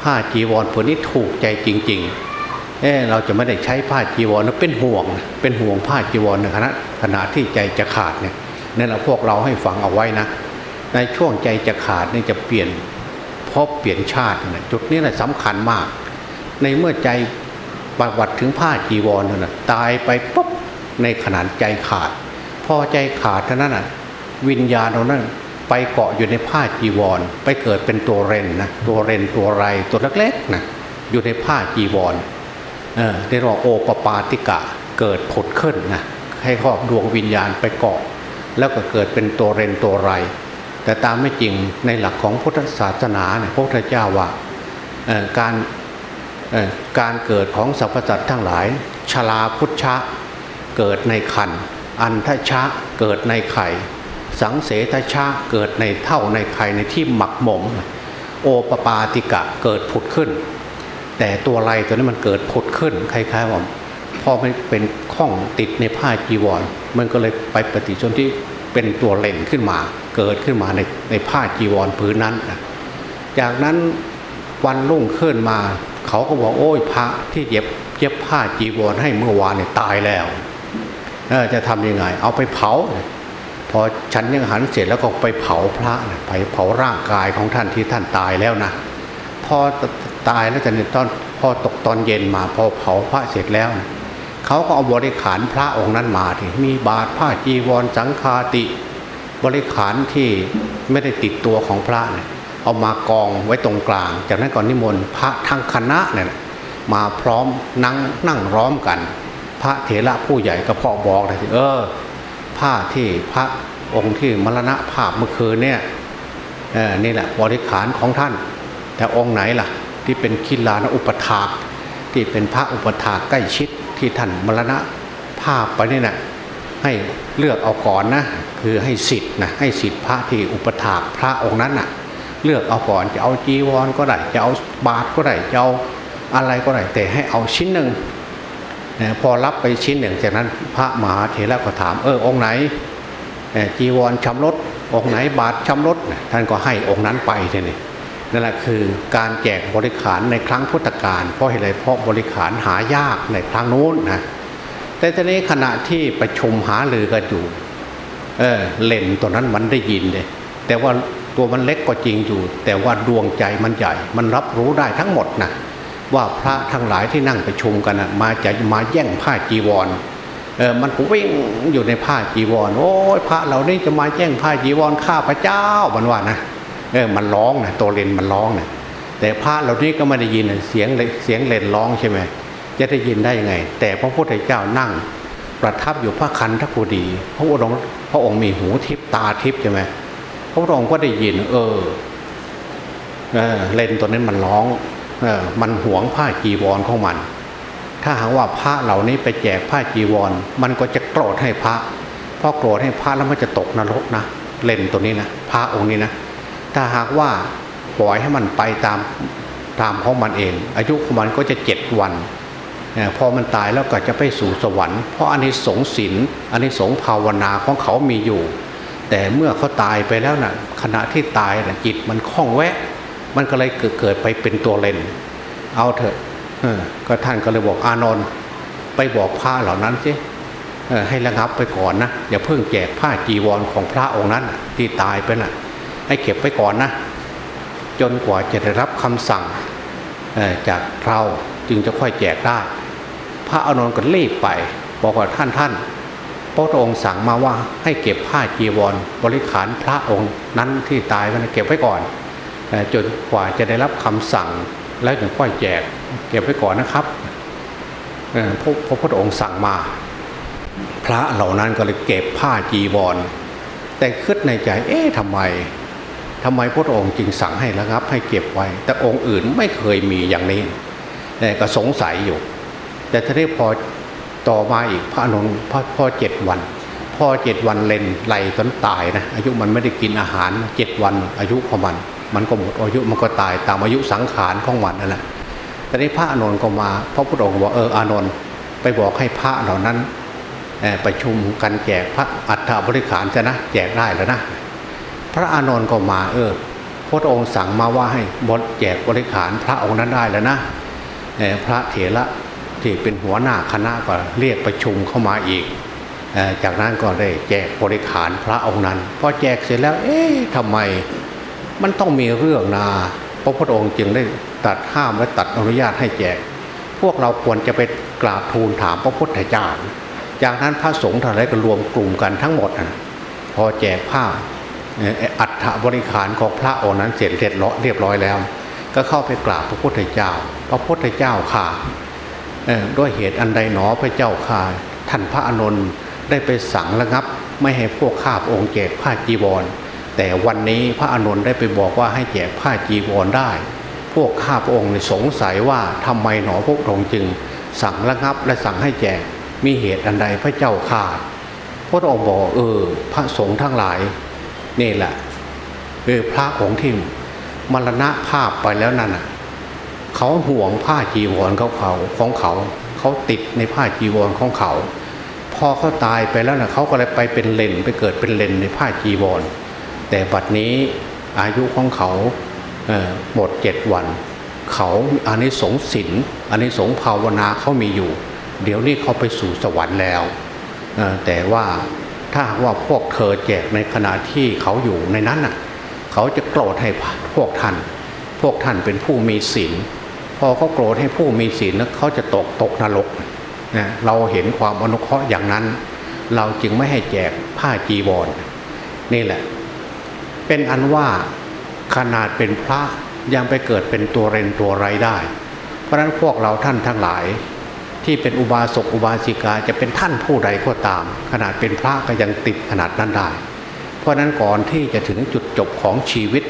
ผ้าจีวรผืนนี้ถูกใจจริง ๆ เออเราจะไม่ได้ใช้ผ้าจีวรแล้วเป็นห่วง เป็นห่วงผ้าจีวรในขณะขณะที่ใจจะขาดเนี่ยนั่นแหละพวกเราให้ฟังเอาไว้นะ ในช่วงใจจะขาดนี่จะเปลี่ยนพบเปลี่ยนชาตินะจุดนี้แหละสำคัญมาก ในเมื่อใจ ประวัติถึงผ้าจีวรนั่นนะตายไปปุ๊บในขนาดใจขาด พอใจขาดเท่านั้นนะวิญญาณเรานั้นไปเกาะอยู่ในผ้าจีวร ไปเกิดเป็นตัวเรนนะตัวเรนตัวไรตัวเล็กๆนะอยู่ในผ้าจีวรเออได้รอโอปปาติกะเกิดผดขึ้นนะให้ครอบดวงวิญญาณไปเกาะ แล้วก็เกิดเป็นตัวเรนตัวไร แต่ตามไม่จริงในหลักของพุทธศาสนาเนี่ยพระพุทธเจ้าว่าการ การเกิดของสรรพสัตว์ทั้งหลาย ชลาพุทธะเกิดในคันอันทชะเกิดในไข่ สังเสทชะเกิดในเท่าในไข่ในที่หมักหมม โอปปาติกะเกิดผุดขึ้น แต่ตัวไรตัวนี้มันเกิดผุดขึ้นคล้ายๆว่าพอมันเป็นข้องติดในผ้าจีวร มันก็เลยไปปฏิชนที่เป็นตัวเล่นขึ้นมา เกิดขึ้นมาในในผ้าจีวรพื้นนั้น จากนั้นวันรุ่งขึ้นมา เขาก็บอกโอ้ยพระที่เย็บเย็บผ้าจีวรให้เมื่อวานเนี่ยตายแล้วเออจะทำยังไง เอาไปเผา พอฉันยังหันเสร็จแล้วก็ไปเผาพระไปเผาร่างกายของท่านที่ท่านตายแล้วนะพอตายแล้วจะเนี่ยตอนพอตกตอนเย็นมาพอเผาพระเสร็จแล้วนะเขาก็เอาบริขารพระองค์นั้นมาที่มีบาทผ้าจีวรสังฆาติ บริขารที่ไม่ได้ติดตัวของพระเนี่ย เอามากองไว้ตรงกลาง จากนั้นก่อนนิมนต์พระทั้งคณะเนี่ยมาพร้อมนั่งนั่งร้อมกัน พระเถระผู้ใหญ่ก็พอบอกเลยเออผ้าที่พระองค์ที่มรณะภาพเมื่อคืนเนี่ยเออนี่แหละบริขารของท่าน แต่องค์ไหนล่ะ ที่เป็นคิลานอุปถากที่เป็นพระอุปถากใกล้ชิดที่ท่านมรณะภาพไปนี่นะให้เลือกเอาก่อนนะคือให้สิทธิ์นะให้สิทธิ์พระที่อุปถากพระองค์นั้นนะ่ะ เลือกเอาก่อนจะเอาจีวรก็ได้จะเอาบาทก็ได้จะเอาอะไรก็ได้แต่ให้เอาชิ้นหนึ่งพอรับไปชิ้นหนึ่งจากนั้นพระมหาเถระก็ถามเออองค์ไหนจีวรชำรดองค์ไหนบาทชำรดท่านก็ให้องค์นั้นไปทีนี้นั่นแหละคือการแจกบริขารในครั้งพุทธกาลเพราะอะไรเพราะบริขารหายากในครั้งนู้นนะแต่ทีนี้ขณะที่ประชุมหาลือกันอยู่เออเล่นตัวนั้นมันได้ยินเลยแต่ว่า ตัวมันเล็กก็จริงอยู่ แต่ว่าดวงใจมันใหญ่ มันรับรู้ได้ทั้งหมดนะว่าพระทั้งหลายที่นั่งประชุมกันนะมาจะมาแย่งผ้าจีวรเออมันก็วิ่งอยู่ในผ้าจีวร โอ้ยพระเหล่านี้จะมาแย่งผ้าจีวรข้าพระเจ้ามันว่านะเออมันร้องนะตัวเลนมันร้องนะแต่พระเหล่านี้ก็ไม่ได้ยินเสียงเสียงเลนร้องใช่ไหมจะได้ยินได้ยังไง แต่พระพุทธเจ้านั่ง ประทับอยู่พระคันธกุดี พระองค์พระองค์มีหูทิพตาทิพใช่ไหม พระองค์ก็ได้ยิน เออเลนตัวนั้นมันร้องเออมันหวงผ้าจีวรของมัน ถ้าหากว่าพระเหล่านี้ไปแจกผ้าจีวร มันก็จะโกรธให้พระพอโกรธให้พระแล้วมันจะตกนรกนะเลนตัวนี้นะพระองค์นี้นะ ถ้าหากว่าปล่อยให้มันไปตามตามของมันเอง อายุของมันก็จะเจ็ดวันพอมันตายแล้วก็จะไปสู่สวรรค์เพราะอันนี้สงสินอันนี้สงภาวนาของเขามีอยู่ แต่เมื่อเขาตายไปแล้วนะ่ะขณะที่ตายนะจิตมันคล้องแวะ มันก็เลยเกิดไปเป็นตัวเลนเอาเถอะก็ท่านก็เลยบอกอานนท์ไปบอกพระเหล่านั้นสิให้ระงับไปก่อนนะอย่าเพิ่งแจกผ้าจีวรของพระองค์นั้น ที่ตายไปน่ะ ให้เก็บไว้ก่อนนะ จนกว่าจะได้รับคำสั่งจากเราจึงจะค่อยแจกได้ พระอานนท์ก็รีบไป บอกว่าท่านท่าน พระองค์สั่งมาว่าให้เก็บผ้าจีวร บริขารพระองค์นั้นที่ตายไปนเก็บไว้ก่อนจนกว่าจะได้รับคำสั่งแล้วถึงค่อยแจก เก็บไว้ก่อนนะครับพระพระพุทธองค์สั่งมา พระเหล่านั้นก็เลยเก็บผ้าจีวร แต่คิดในใจเอ๊ะทำไมทำไมพระองค์จึงสั่งให้ระงับให้เก็บไว้ แต่องค์อื่นไม่เคยมีอย่างนี้แต่ก็สงสัยอยู่ แต่ถ้าได้พอ ต่อมาอีกพระอนุนพอพอเจ็ดวัน พ่อเจ็ดวันเลนไหลจนตายนะอายุมันไม่ได้กินอาหารเจ็ดวันอายุของมัน มันก็หมดอายุมันก็ตายตามอายุสังขารของมันนั่นแหละแต่นี้พระอนุนก็มาพระพุทธองค์บอกเอออานนท์ไปบอกให้พระเหล่านั้นประชุมกันแจกพระอัฐบริขารจะนะแจกได้แล้วนะ พระอานนท์ก็มาเออพระองค์สั่งมาว่าให้บดแจกบริขารพระองค์นั้นได้แล้วนะพระเถระ ที่เป็นหัวหน้าคณะก็เรียกประชุมเข้ามาอีก จากนั้นก็ได้แจกบริขารพระองค์นั้นพอแจกเสร็จแล้ว เอ๊ะทำไมมันต้องมีเรื่องนาพระพุทธองค์จึงได้ตัดห้ามและตัดอนุญาตให้แจก พวกเราควรจะไปกราบทูลถามพระพุทธเจ้า จากนั้นพระสงฆ์ทั้งหลายก็รวมกลุ่มกันทั้งหมดนะพอแจกผ้าอัฐบริขารของพระองค์นั้นเสร็จเรียบร้อยแล้ว ก็เข้าไปกราบพระพุทธเจ้า พระพุทธเจ้าค่ะ ด้วยเหตุอันใดหนอพระเจ้าค่ะท่านพระอานนท์ได้ไปสั่งระงับ ไม่ให้พวกข้าพระองค์แจกผ้าจีวร แต่วันนี้พระอานนท์ได้ไปบอกว่าให้แจกผ้าจีวรได้ พวกข้าพระองค์สงสัยว่าทำไมหนอพระองค์จึง สั่งระงับและสั่งให้แจกมีเหตุอันใดพระเจ้าค่ะพระองค์บอกเออ พระสงฆ์ทั้งหลายนี่แหละคือพระองค์ที่มรณะภาพไปแล้วนั่นน่ะ เขาห่วงผ้าจีวรเขาเขาของเขา เขาติดในผ้าจีวรของเขา พอเขาตายไปแล้วนะเขาก็เลยไปเป็นเลนไปเกิดเป็นเลนในผ้าจีวร แต่บัดนี้อายุของเขาหมดเจ็ดวัน เขาอันนี้สงสินอันนี้สงภาวนาเขามีอยู่ เดี๋ยวนี้เขาไปสู่สวรรค์แล้วแต่ว่าถ้าว่าพวกเธอแจกในขณะที่เขาอยู่ในนั้นน่ะ เขาจะโกรธให้พวกท่าน พวกท่านเป็นผู้มีศีล พอเขาโกรธให้ผู้มีศีลเขาจะตกตกนรกนะเราเห็นความอนุเคราะห์อย่างนั้น เราจึงไม่ให้แจกผ้าจีวรนี่แหละ เป็นอันว่าขนาดเป็นพระยังไปเกิดเป็นตัวเรนตัวไรได้ เพราะฉะนั้นพวกเราท่านทั้งหลาย ที่เป็นอุบาสกอุบาสิกาจะเป็นท่านผู้ใดก็ตาม ขนาดเป็นพระก็ยังติดขนาดนั้นได้ เพราะนั้นก่อนที่จะถึงจุดจบของชีวิต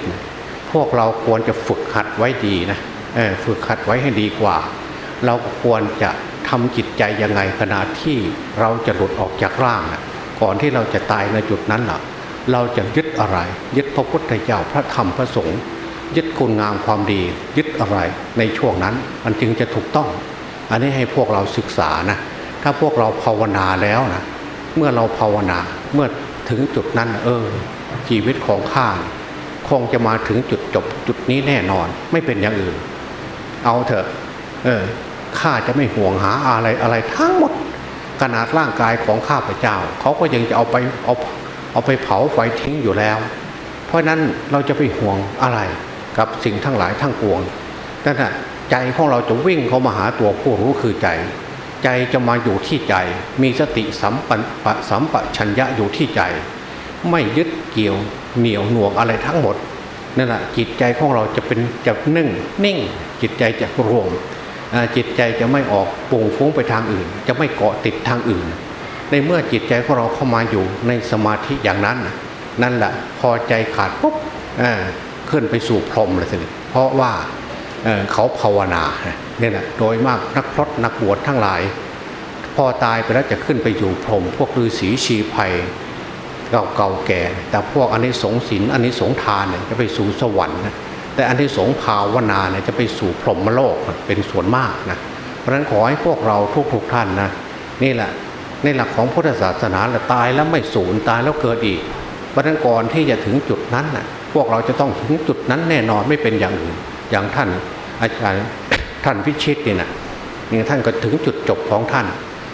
พวกเราควรจะฝึกหัดไว้ดีนะ ฝึกหัดไว้ให้ดีกว่า เราควรจะทำจิตใจยังไงขณะที่เราจะหลุดออกจากร่างนะก่อนที่เราจะตายในจุดนั้นล่ะ เราจะยึดอะไร ยึดพระพุทธเจ้าพระธรรมพระสงฆ์ยึดคุณงามความดี ยึดอะไรในช่วงนั้น มันจึงจะถูกต้อง อันนี้ให้พวกเราศึกษานะ ถ้าพวกเราภาวนาแล้วนะ เมื่อเราภาวนาเมื่อถึงจุดนั้น เออ ชีวิตของข้าคงจะมาถึงจุดจบจุดนี้แน่นอน ไม่เป็นอย่างอื่น เอาเถอะ เออข้าจะไม่ห่วงหาอะไรอะไรทั้งหมด ขนาดร่างกายของข้าพเจ้า เขาก็ยังจะเอาไปเอาเอาไปเผาไฟทิ้งอยู่แล้ว เพราะนั้นเราจะไปห่วงอะไรกับสิ่งทั้งหลายทั้งปวงนั่นแหะใจของเราจะวิ่งเข้ามาหาตัวผู้รู้คือใจ ใจจะมาอยู่ที่ใจ มีสติสัมปันปะสัมปชัญญะอยู่ที่ใจ ไม่ยึดเกี่ยวเหนียวหน่วงอะไรทั้งหมด นั่นแหละจิตใจของเราจะเป็นจะนึ่งนิ่ง จิตใจจะรวมจิตใจจะไม่ออกปุ่งฟุ้งไปทางอื่น จะไม่เกาะติดทางอื่น ในเมื่อจิตใจของเราเข้ามาอยู่ในสมาธิอย่างนั้น นั่นแหละพอใจขาดปุ๊บขึ้นไปสู่พรหมเลยสิเพราะว่าเขาภาวนาเนี่ยนะโดยมากนักพรตนักบวชทั้งหลาย พอตายไปแล้วจะขึ้นไปอยู่พรหมพวกฤาษีชีภัย เก่าเก่าแก่ แต่พวกอันนี้สงสินอันนี้สงทานเนี่ยจะไปสู่สวรรค์นะแต่อันที่สงภาวนาเนี่ยจะไปสู่พรหมโลกเป็นส่วนมากนะเพราะฉะนั้นขอให้พวกเราทุกๆทท่านนะนี่แหละในหลักของพุทธศาสนาแหละตายแล้วไม่สูญตายแล้วเกิดอีกเพราะนั้นก่อนที่จะถึงจุดนั้นนะพวกเราจะต้องถึงจุดนั้นแน่นอนไม่เป็นอย่างอื่นอย่างท่านอาจารย์ท่านพิชิตนี่นะนี่ท่านก็ถึงจุดจบของท่าน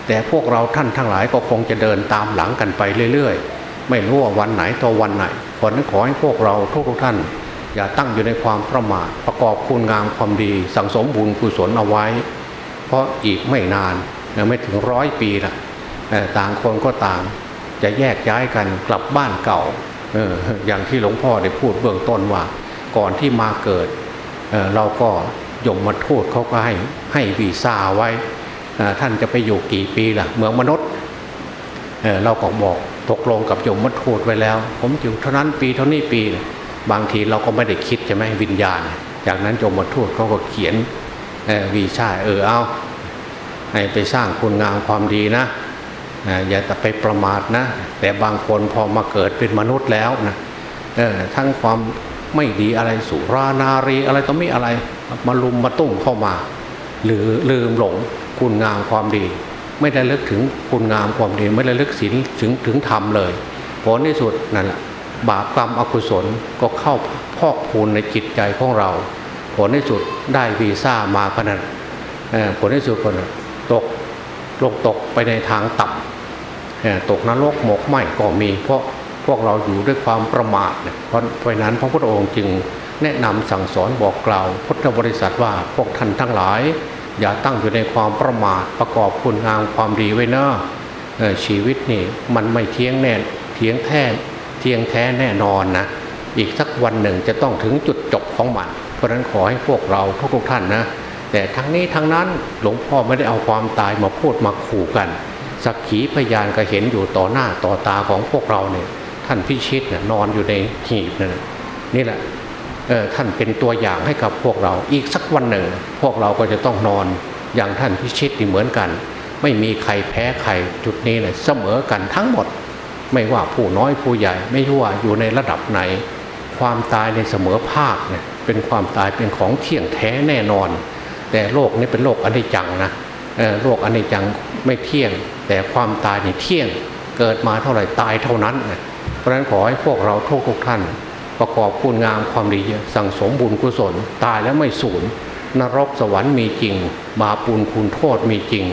แต่พวกเราท่านทั้งหลายก็คงจะเดินตามหลังกันไปเรื่อย ๆ ไม่รู้ว่าวันไหนต่อวันไหนผลนั้นขอให้พวกเราทุกๆท่าน อย่าตั้งอยู่ในความประมาทประกอบคุณงามความดี สั่งสมบุญกุศลเอาไว้ เพราะอีกไม่นานไม่ถึงร้อยปีละต่างคนก็ต่าง จะแยกย้ายกันกลับบ้านเก่าอย่างที่หลวงพ่อได้พูดเบื้องต้นว่า ก่อนที่มาเกิดเเราก็ยมมาโทษเขาก็ให้ให้วีซ่าไว้ท่านจะไปอยู่กี่ปีล่ะ เมืองมนุษย์เเราก็บอก ตกลงกับยมมาโทษไว้แล้ว ผมอยู่เท่านั้นปีเท่านี้ปี บางทีเราก็ไม่ได้คิดใช่ไหมวิญญาณ จากนั้นยมมาโทษเขาก็เขียนวีซ่าเออเอาให้ไปสร้างคุณงามความดีนะอย่าไปประมาทนะ แต่บางคนพอมาเกิดเป็นมนุษย์แล้วนะทั้งความไม่ดีอะไรสุรานารีอะไรต้องมีอะไรมาลุมมาตุ้มเข้ามา หรือลืมหลงคุณงามความดี ไม่ได้เลิกถึงคุณงามความดี ไม่ได้เลิกศีลถึงถึงธรรมเลย ผลที่สุดนั่นแหละบาปกรรมอกุศลก็เข้าพอกพูนในจิตใจของเรา ผลที่สุดได้วีซ่ามาขนาดผลที่สุดคนตกลงตกไปในทางต่ำตกนรกหมกไหมก็มี เพราะพวกเราอยู่ด้วยความประมาทเพราะเพราะนั้นพระพุทธองค์จึงแนะนำสั่งสอนบอกกล่าวพุทธบริษัทว่าพวกท่านทั้งหลาย อย่าตั้งอยู่ในความประมาทประกอบคุณงามความดีไว้นอะชีวิตนี่มันไม่เที่ยงแน่เที่ยงแท้เที่ยงแท้แน่นอนนะอีกสักวันหนึ่งจะต้องถึงจุดจบของมัน เพราะนั้นขอให้พวกเราทุกท่านนะ แต่ทั้งนี้ทั้งนั้นหลวงพ่อไม่ได้เอาความตายมาพูดมาขู่กัน สักขีพยานก็เห็นอยู่ต่อหน้าต่อตาของพวกเราเนี่ยท่านพิชิตน่ยนอนอยู่ในหีบนั่นนี่แหละ ท่านเป็นตัวอย่างให้กับพวกเรา อีกสักวันหนึ่ง พวกเราก็จะต้องนอนอย่างท่านพิชิตนี่เหมือนกัน ไม่มีใครแพ้ใครจุดนี้เลยเสมอกันทั้งหมด ไม่ว่าผู้น้อยผู้ใหญ่ไม่ว่าอยู่ในระดับไหน ความตายในเสมอภาคเนี่ยเป็นความตายเป็นของเที่ยงแท้แน่นอน แต่โลกนี้เป็นโลกอนิจจังนะโลกอนิจจังไม่เที่ยง แต่ความตายนี่เที่ยงเกิดมาเท่าไหร่ตายเท่านั้นนะเพราะฉะนั้นขอให้พวกเราทุกทุกท่าน ประกอบคุณงามความดีสั่งสมบุญกุศล ตายแล้วไม่สูญนรกสวรรค์มีจริง บาปุลคุณโทษมีจริง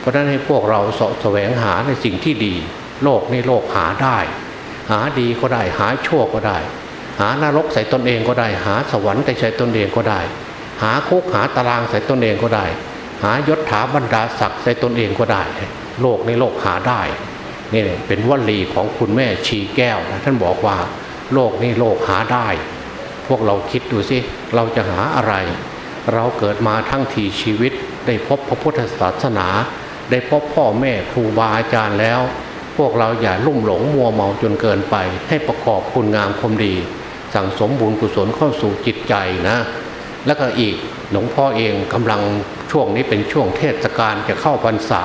เพราะฉะนั้นให้พวกเราสแสวงหาในสิ่งที่ดี โลกในโลกหาได้ หาดีก็ได้หาชั่วก็ได้ หานรกใส่ตนเองก็ได้ หาสวรรค์ใส่ตนเองก็ได้ หาคุกหาตารางใส่ตนเองก็ได้ หายศถาบรรดาศักดิ์ใส่ตนเองก็ได้ โลกในโลกหาได้นี่เป็นวลีของคุณแม่ชีแก้วนะท่านบอกว่า โลกนี้โลกหาได้ พวกเราคิดดูสิเราจะหาอะไร เราเกิดมาทั้งทีชีวิต ได้พบพระพุทธศาสนา ได้พบพ่อแม่ครูบาอาจารย์แล้ว พวกเราอย่าลุ่มหลงมัวเมาจนเกินไป ให้ประกอบคุณงามความดี สั่งสมบุญกุศลเข้าสู่จิตใจนะ แล้วก็อีกหลวงพ่อเองกำลังช่วงนี้เป็นช่วงเทศกาลจะเข้าพรรษา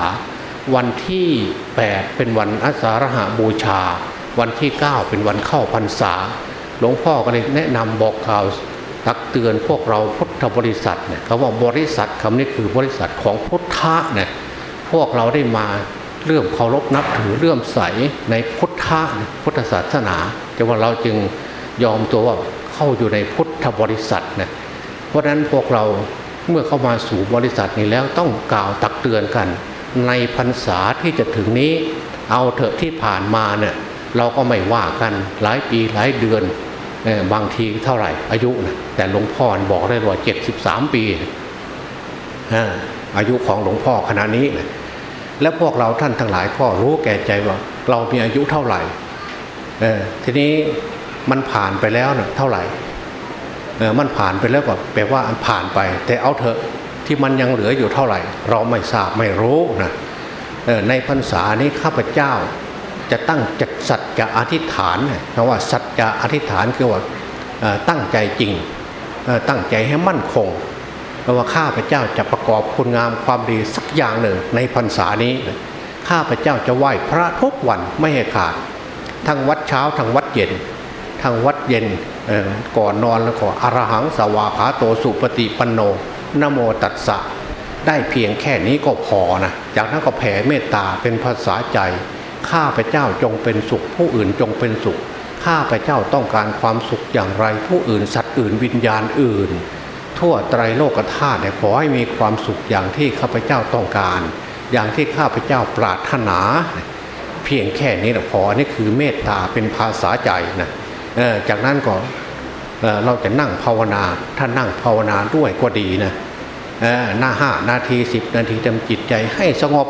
วันที่ 8 เป็นวันอาสาฬหาบูชา วันที่ 9 เป็นวันเข้าพรรษา หลวงพ่อก็เลยแนะนำบอกข่าวตักเตือนพวกเราพุทธบริษัทเนี่ยคำว่าบริษัทคำนี้คือบริษัทของพุทธะเนี่ยพวกเราได้มาเริ่มเคารพนับถือเริ่มใสในพุทธะพุทธศาสนาแต่ว่าเราจึงยอมตัวว่าเข้าอยู่ในพุทธบริษัทเนี่ยเพราะนั้นพวกเราเมื่อเข้ามาสู่บริษัทนี้แล้วต้องกล่าวตักเตือนกัน ในพรรษาที่จะถึงนี้เอาเถอะที่ผ่านมาเนี่ย เราก็ไม่ว่ากันหลายปีหลายเดือนบางทีเท่าไหร่ อายุนะแต่หลวงพ่อบอกได้ว่าเจ็ดสิบสามปีอายุของหลวงพ่อขณะนี้นะและพวกเราท่านทั้งหลายก็รู้แก่ใจว่า เรามีอายุเท่าไหร่ทีนี้มันผ่านไปแล้วเนะ่ยเท่าไหร่มันผ่านไปแล้วก็แปลว่าผ่านไป แต่เอาเถอะที่มันยังเหลืออยู่เท่าไหร่ เราไม่ทราบไม่รู้นะในพรรษานี้ข้าพเจ้า จะตั้งจัดสัจจะอธิษฐานเพราะว่าสัจจะอธิษฐานคือว่าตั้งใจจริงตั้งใจให้มั่นคงเพราะว่าข้าพเจ้าจะประกอบคุณงามความดีสักอย่างหนึ่งในพรรษานี้ ข้าพเจ้าจะไหว้พระทุกวันไม่ให้ขาด ทั้งวัดเช้าทั้งวัดเย็นทั้งวัดเย็นก่อนนอนแล้วก็อรหังสวาขาโตสุปฏิปันโนนโมตัสสะ ได้เพียงแค่นี้ก็พอนะ จากนั้นก็แผ่เมตตาเป็นภาษาใจ ข้าพเจ้าจงเป็นสุข ผู้อื่นจงเป็นสุข ข้าพเจ้าต้องการความสุขอย่างไร ผู้อื่นสัตว์อื่นวิญญาณอื่น ทั่วไตรโลกธาตุเนี่ยขอให้มีความสุขอย่างที่ข้าพเจ้าต้องการ อย่างที่ข้าพเจ้าปรารถนา เพียงแค่นี้นะพออันนี้คือเมตตาเป็นภาษาใจนะจากนั้นก็เเราจะนั่งภาวนาถ้านั่งภาวนาด้วยก็ดีนะหน้าห้านาทีสิบนาทีทำจิตใจให้สงบ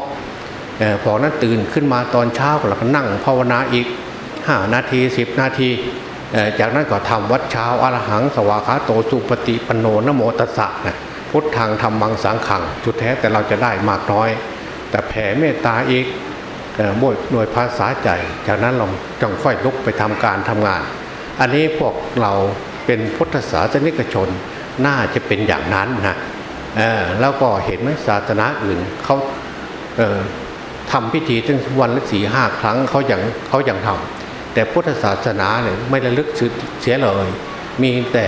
พอนั้นตื่นขึ้นมาตอนเช้าก็เราก็นั่งภาวนาอีกห้านาทีสิบนาที จากนั้นก็ทำวัดเช้าอรหัง สวากขาโตสุปฏิปโนนโมตัสสะนะพุทธังธรรมังสังขังจุดแท้แต่เราจะได้มากน้อย แต่แผ่เมตตาอีกเอ่อโดยโดยภาษาใจ จากนั้นเราจังค่อยลุกไปทำการทำงาน อันนี้พวกเราเป็นพุทธศาสนิกชนน่าจะเป็นอย่างนั้นนะเอ่อแล้วก็เห็นไหมศาสนาอื่นเขา ทำพิธีตั้งวันละสี่ห้าครั้งเขาอยังเขาอยังทำแต่พุทธศาสนาเนี่ยไม่ระลึกเสียเลย มีแต่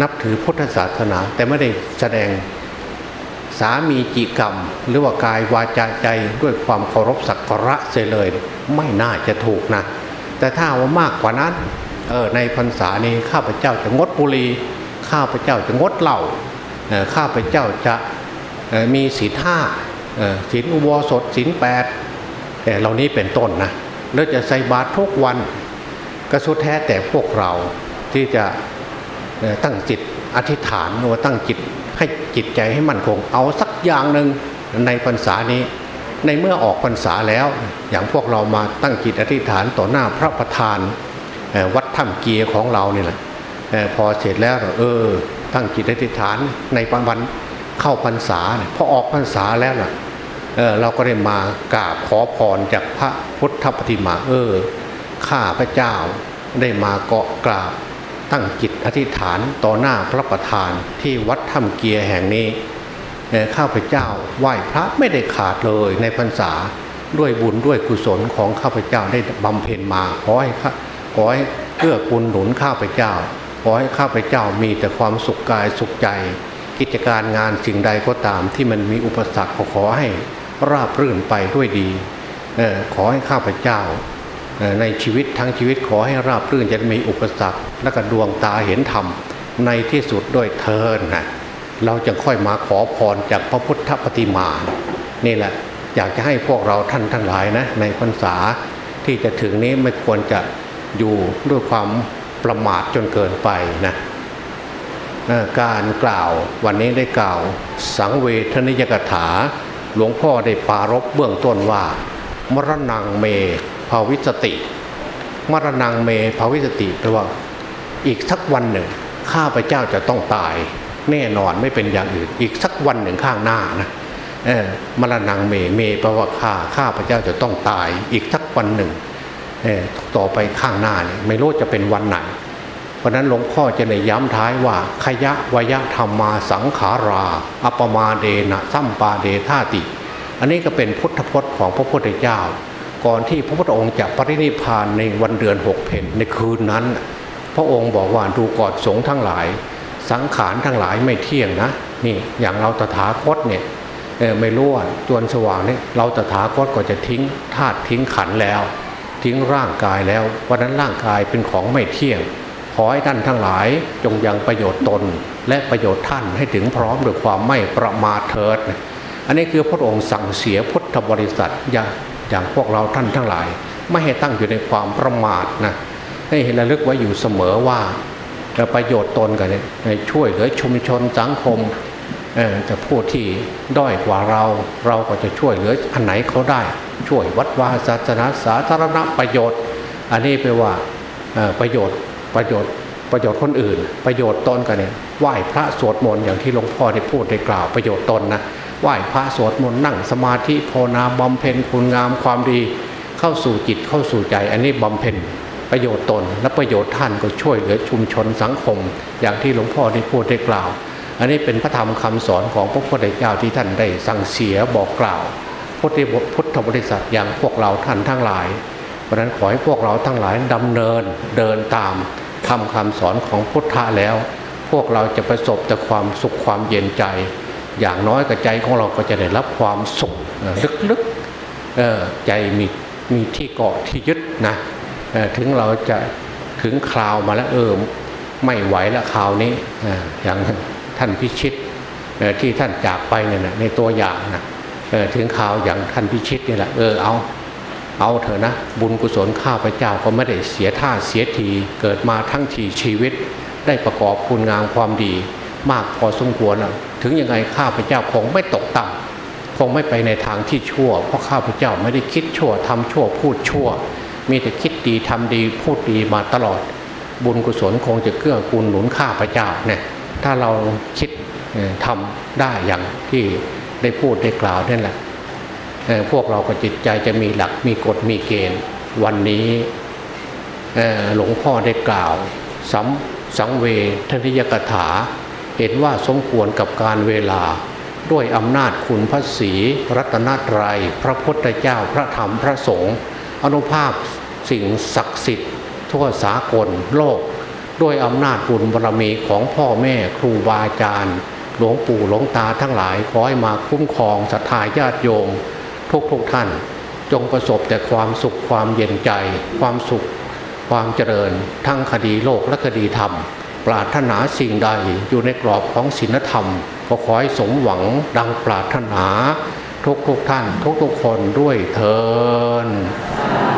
นับถือพุทธศาสนา แต่ไม่ได้แสดงสามีจิกรรม หรือว่ากายวาจาใจด้วยความเคารพสักการะเสียเลย ไม่น่าจะถูกนะ แต่ถ้าว่ามากกว่านั้นเออในพรรษานี้ข้าพเจ้าจะงดบุหรี่ข้าพเจ้าจะงดเหล้าข้าพเจ้าจะมีศีลห้า ศีลอุโบสถศีลแปดแต่เหล่านี้เป็นต้นนะแล้วจะใส่บาตรทุกวันก็สุดแท้แต่พวกเราที่จะตั้งจิตอธิษฐานว่าตั้งจิตให้จิตใจให้มั่นคง เอาสักอย่างหนึ่งในพรรษานี้ ในเมื่อออกพรรษาแล้ว อย่างพวกเรามาตั้งจิตอธิษฐานต่อหน้าพระประธานวัดถ้ำเกียร์ของเราเนี่ยแหละพอเสร็จแล้วเออ ตั้งจิตอธิษฐานในวันเข้าพรรษาพอออกพรรษาแล้วล่ะ เออเราก็ได้มากราบขอพรจากพระพุทธปฏิมาเออข้าพระเจ้าได้มาเกาะกราบตั้งจิตอธิษฐานต่อหน้าพระประธานที่วัดถ้ำเกียร์แห่งนี้ข้าพเจ้าไหว้พระไม่ได้ขาดเลยในพรรษาด้วยบุญด้วยกุศลของข้าพเจ้าได้บำเพ็ญมาขอให้ข้าขอให้เกื้อกูลหนุนข้าพเจ้าขอให้ข้าพเจ้ามีแต่ความสุขกายสุขใจ กิจการงานสิ่งใดก็ตามที่มันมีอุปสรรคก็ขอให้ ราบรื่นไปด้วยดีออขอให้ข้าพเจ้าในชีวิตทั้งชีวิตขอให้ราบรื่นจะมีอุปสรรคและก็ดวงตาเห็นธรรมในที่สุดด้วยเทินนะเราจะค่อยมาขอพรจากพระพุทธปฏิมา นี่แหละอยากจะให้พวกเราท่านทั้งหลายนะในพรรษาที่จะถึงนี้ไม่ควรจะอยู่ด้วยความประมาทจนเกินไปนะการกล่าววันนี้ได้กล่าวสังเวทนิยกถา หลวงพ่อได้ปารบเบื้องต้นว่า มรณงเมภาวิสติ มรณงเมภาวิสติแปลว่า อีกสักวันหนึ่ง ข้าพเจ้าจะต้องตาย แน่นอนไม่เป็นอย่างอื่น อีกสักวันหนึ่งข้างหน้านะเออมรณงเมเมแปลว่าข้าข้าพเจ้าจะต้องตาย อีกสักวันหนึ่งเออต่อไปข้างหน้าเนี่ยไม่รู้จะเป็นวันไหน เพราะนั้นหลวงพ่อจะในย้ำท้ายว่าขยะวยธรรมาสังขารา อัปมาเดนะสัมปาเดธาติ อันนี้ก็เป็นพุทธพจน์ของพระพุทธเจ้า ก่อนที่พระพุทธองค์จะปรินิพานในวันเดือนหกเพนในคืนนั้น พระองค์บอกว่าดูกอนสงทั้งหลาย สังขารทั้งหลายไม่เที่ยงนะนี่อย่างเราตถาคตเนี่ยไม่รู้ว่าจวนสว่างเนี่ยเราตถาคตก็จะทิ้งธาตุทิ้งขันแล้ว ทิ้งร่างกายแล้ววันนั้นร่างกายเป็นของไม่เที่ยง อให้ท่านทั้งหลายจงยังประโยชน์ตนและประโยชน์ท่านให้ถึงพร้อมด้วยความไม่ประมาทเถิด อันนี้คือพระองค์สั่งเสียพุทธบริษัทอย่างอย่างพวกเราท่านทั้งหลาย ไม่ให้ตั้งอยู่ในความประมาทนะให้เห็นระลึกไว้อยู่เสมอว่าประโยชน์ตนกันเนี่ยช่วยเหลือชุมชนสังคมแต่ผู้ที่ด้อยกว่าเราเราก็จะช่วยเหลืออันไหนเขาได้ ช่วยวัดวาศาสนาสาธารณประโยชน์ อันนี้แปลว่าประโยชน์ ประโยชน์ประโยชน์คนอื่น ประโยชน์ตนกันเนี่ยไหว้พระสวดมนต์อย่างที่หลวงพ่อได้พูดได้กล่าวประโยชน์ตนนะไหว้พระสวดมนต์นั่งสมาธิภาวนาบำเพ็ญคุณงามความดี เข้าสู่จิตเข้าสู่ใจ อันนี้บำเพ็ญประโยชน์ตน และประโยชน์ท่านก็ช่วยเหลือชุมชนสังคม อย่างที่หลวงพ่อได้พูดได้กล่าว อันนี้เป็นพระธรรมคำสอนของพระพุทธเจ้าที่ท่านได้สั่งเสียบอกกล่าวพุทธพุทธบริษัทอย่างพวกเราท่านทั้งหลาย เพราะนั้นขอให้พวกเราทั้งหลายดำเนินเดินตามทำคำสอนของพุทธะแล้ว พวกเราจะประสบแต่ความสุขความเย็นใจ อย่างน้อยกับใจของเราก็จะได้รับความสุขลึกๆใจมีมีที่เกาะที่ยึดนะถึงเราจะถึงคราวมาแล้วเออไม่ไหวแล้วคราวนี้อย่างท่านพิชิตที่ท่านจากไปเนี่ยนะในตัวอย่างนะถึงข่าวอย่างท่านพิชิตนี่แหละเออเอา เอาเถอะนะ บุญกุศลข้าพเจ้าก็ไม่ได้เสียท่าเสียทีเกิดมาทั้งทีชีวิต ได้ประกอบคุณงามความดี มากพอสมควรแล้วถึงยังไงข้าพเจ้าคงไม่ตกต่ำคงไม่ไปในทางที่ชั่ว เพราะข้าพเจ้าไม่ได้คิดชั่วทำชั่วพูดชั่ว มีแต่คิดดีทำดีพูดดีมาตลอด บุญกุศลคงจะเกื้อกูลหนุนข้าพเจ้าเนี่ยถ้าเราคิดทำได้อย่างที่ได้พูดได้กล่าวนั่นแหละ พวกเราก็จิตใจจะมีหลักมีกฎมีเกณฑ์ วันนี้หลวงพ่อได้กล่าวสัมสังเวทนิยกถา เห็นว่าสมควรกับการเวลา ด้วยอำนาจคุณพระศรีรัตนตรัย พระพุทธเจ้าพระธรรมพระสงฆ์อนุภาพสิ่งศักดิ์สิทธิ์ทั่วสากลโลก ด้วยอำนาจบุญบารมีของพ่อแม่ครูบาอาจารย์ หลวงปู่หลวงตาทั้งหลายขอให้มาคุ้มครองศรัทธาญาติโยม ทุกทุกท่าน จงประสบแต่ความสุขความเย็นใจ ความสุขความเจริญ ทั้งคดีโลกและคดีธรรม ปรารถนาสิ่งใดอยู่ในกรอบของศีลธรรม ก็ขอให้สมหวังดังปรารถนา ทุกทุกท่าน ทุกทุกคนด้วยเทินส